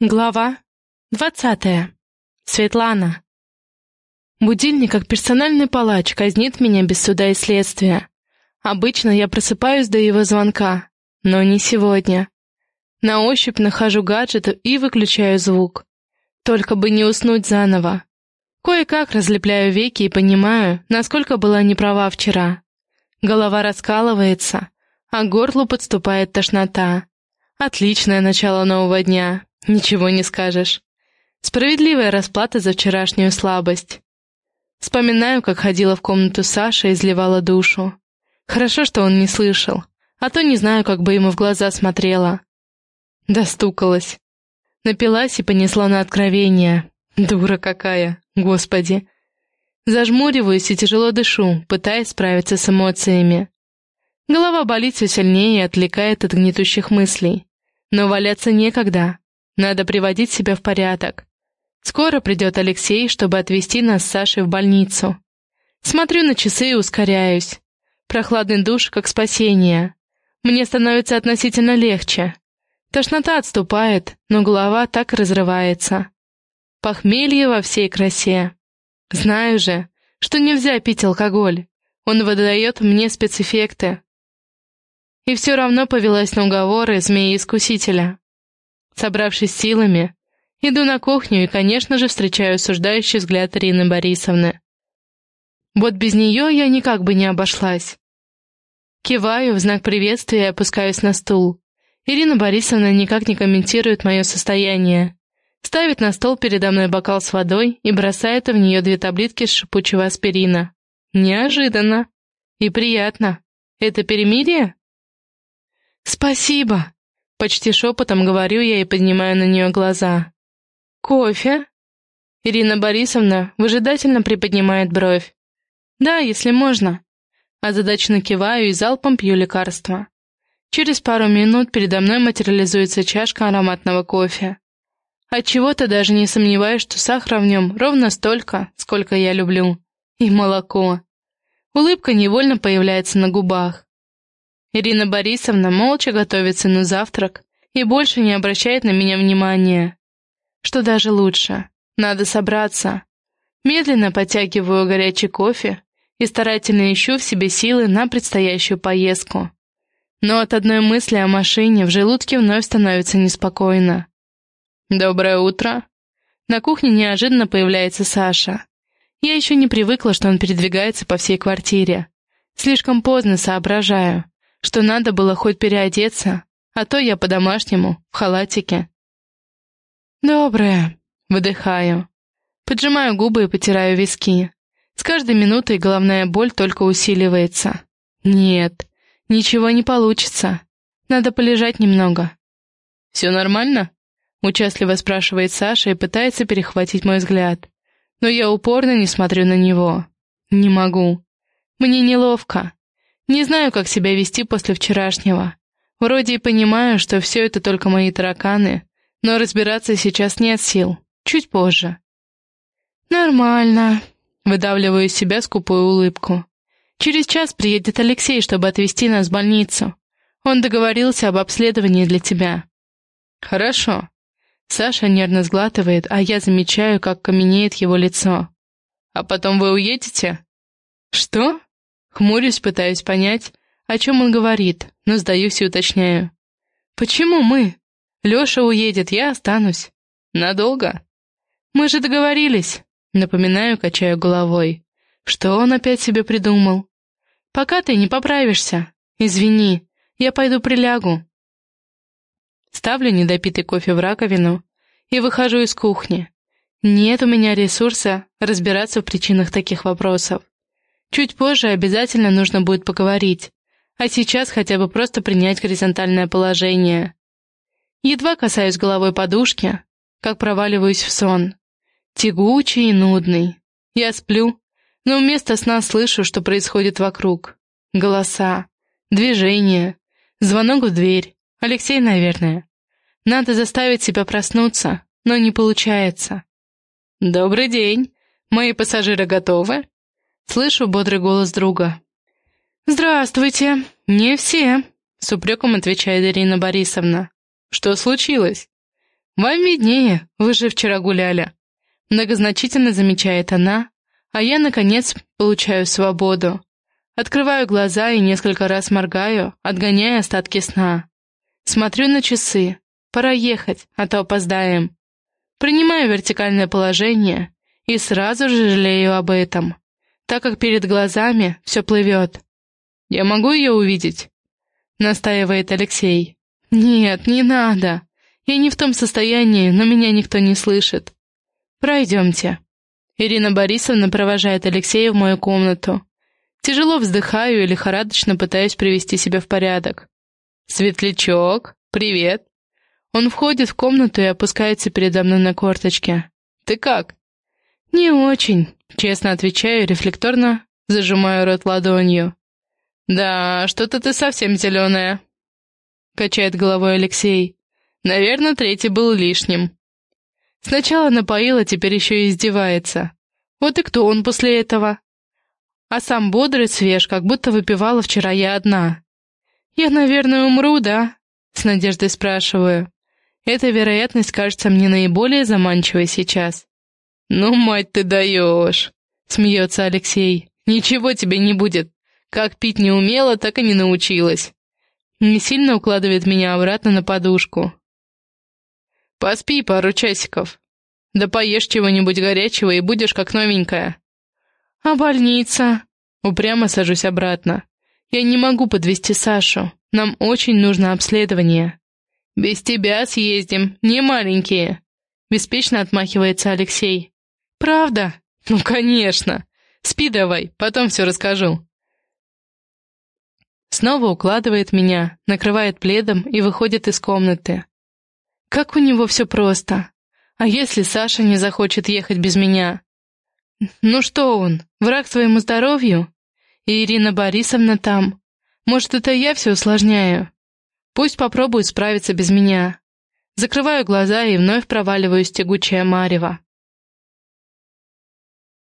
Глава двадцатая. Светлана. Будильник, как персональный палач, казнит меня без суда и следствия. Обычно я просыпаюсь до его звонка, но не сегодня. На ощупь нахожу гаджет и выключаю звук. Только бы не уснуть заново. Кое-как разлепляю веки и понимаю, насколько была неправа вчера. Голова раскалывается, а горлу подступает тошнота. Отличное начало нового дня. Ничего не скажешь. Справедливая расплата за вчерашнюю слабость. Вспоминаю, как ходила в комнату Саши и изливала душу. Хорошо, что он не слышал, а то не знаю, как бы ему в глаза смотрела. Достукалась. Напилась и понесла на откровение. Дура какая, господи. Зажмуриваюсь и тяжело дышу, пытаясь справиться с эмоциями. Голова болит все сильнее и отвлекает от гнетущих мыслей. Но валяться некогда. Надо приводить себя в порядок. Скоро придет Алексей, чтобы отвезти нас с Сашей в больницу. Смотрю на часы и ускоряюсь. Прохладный душ как спасение. Мне становится относительно легче. Тошнота отступает, но голова так разрывается. Похмелье во всей красе. Знаю же, что нельзя пить алкоголь. Он выдает мне спецэффекты. И все равно повелась на уговоры змеи-искусителя. Собравшись силами, иду на кухню и, конечно же, встречаю осуждающий взгляд Ирины Борисовны. Вот без нее я никак бы не обошлась. Киваю в знак приветствия и опускаюсь на стул. Ирина Борисовна никак не комментирует мое состояние. Ставит на стол передо мной бокал с водой и бросает в нее две таблетки шипучего аспирина. Неожиданно. И приятно. Это перемирие? «Спасибо!» Почти шепотом говорю я и поднимаю на нее глаза. «Кофе?» Ирина Борисовна выжидательно приподнимает бровь. «Да, если можно». Озадаченно киваю и залпом пью лекарство. Через пару минут передо мной материализуется чашка ароматного кофе. Отчего-то даже не сомневаюсь, что сахара в нем ровно столько, сколько я люблю. И молоко. Улыбка невольно появляется на губах. Ирина Борисовна молча готовится на завтрак и больше не обращает на меня внимания. Что даже лучше, надо собраться. Медленно подтягиваю горячий кофе и старательно ищу в себе силы на предстоящую поездку. Но от одной мысли о машине в желудке вновь становится неспокойно. «Доброе утро!» На кухне неожиданно появляется Саша. Я еще не привыкла, что он передвигается по всей квартире. Слишком поздно соображаю что надо было хоть переодеться, а то я по-домашнему, в халатике. «Доброе», — выдыхаю. Поджимаю губы и потираю виски. С каждой минутой головная боль только усиливается. Нет, ничего не получится. Надо полежать немного. «Все нормально?» — участливо спрашивает Саша и пытается перехватить мой взгляд. Но я упорно не смотрю на него. Не могу. Мне неловко. Не знаю, как себя вести после вчерашнего. Вроде и понимаю, что все это только мои тараканы, но разбираться сейчас нет сил. Чуть позже. «Нормально», — выдавливаю из себя скупую улыбку. «Через час приедет Алексей, чтобы отвезти нас в больницу. Он договорился об обследовании для тебя». «Хорошо». Саша нервно сглатывает, а я замечаю, как каменеет его лицо. «А потом вы уедете?» «Что?» Хмурюсь, пытаюсь понять, о чем он говорит, но сдаюсь и уточняю. «Почему мы? Леша уедет, я останусь. Надолго?» «Мы же договорились», — напоминаю, качаю головой. «Что он опять себе придумал?» «Пока ты не поправишься. Извини, я пойду прилягу». Ставлю недопитый кофе в раковину и выхожу из кухни. Нет у меня ресурса разбираться в причинах таких вопросов. Чуть позже обязательно нужно будет поговорить, а сейчас хотя бы просто принять горизонтальное положение. Едва касаюсь головой подушки, как проваливаюсь в сон. Тягучий и нудный. Я сплю, но вместо сна слышу, что происходит вокруг. Голоса, движения, звонок в дверь. Алексей, наверное. Надо заставить себя проснуться, но не получается. «Добрый день. Мои пассажиры готовы?» Слышу бодрый голос друга. «Здравствуйте. Не все», — с упреком отвечает Ирина Борисовна. «Что случилось?» «Вам виднее, вы же вчера гуляли». Многозначительно замечает она, а я, наконец, получаю свободу. Открываю глаза и несколько раз моргаю, отгоняя остатки сна. Смотрю на часы. Пора ехать, а то опоздаем. Принимаю вертикальное положение и сразу же жалею об этом, так как перед глазами все плывет. «Я могу ее увидеть?» — настаивает Алексей. «Нет, не надо. Я не в том состоянии, но меня никто не слышит. Пройдемте». Ирина Борисовна провожает Алексея в мою комнату. Тяжело вздыхаю и лихорадочно пытаюсь привести себя в порядок. «Светлячок, привет!» Он входит в комнату и опускается передо мной на корточке. «Ты как?» «Не очень», — честно отвечаю, рефлекторно зажимаю рот ладонью. «Да, что-то ты совсем зеленая», — качает головой Алексей. «Наверное, третий был лишним». Сначала напоила, теперь еще и издевается. Вот и кто он после этого? А сам бодрый, свеж, как будто выпивала вчера я одна. «Я, наверное, умру, да?» — с надеждой спрашиваю. Эта вероятность кажется мне наиболее заманчивой сейчас. «Ну, мать ты даешь!» — смеется Алексей. «Ничего тебе не будет. Как пить не умела, так и не научилась». Не сильно укладывает меня обратно на подушку. «Поспи пару часиков. Да поешь чего-нибудь горячего и будешь как новенькая». «А больница?» Упрямо сажусь обратно. «Я не могу подвести Сашу. Нам очень нужно обследование». «Без тебя съездим, не маленькие», — беспечно отмахивается Алексей. «Правда? Ну, конечно. Спи давай, потом все расскажу». Снова укладывает меня, накрывает пледом и выходит из комнаты. Как у него все просто. А если Саша не захочет ехать без меня? Ну что он, враг своему здоровью? И Ирина Борисовна там. Может, это я все усложняю? Пусть попробует справиться без меня. Закрываю глаза и вновь проваливаюсь в тягучее марево.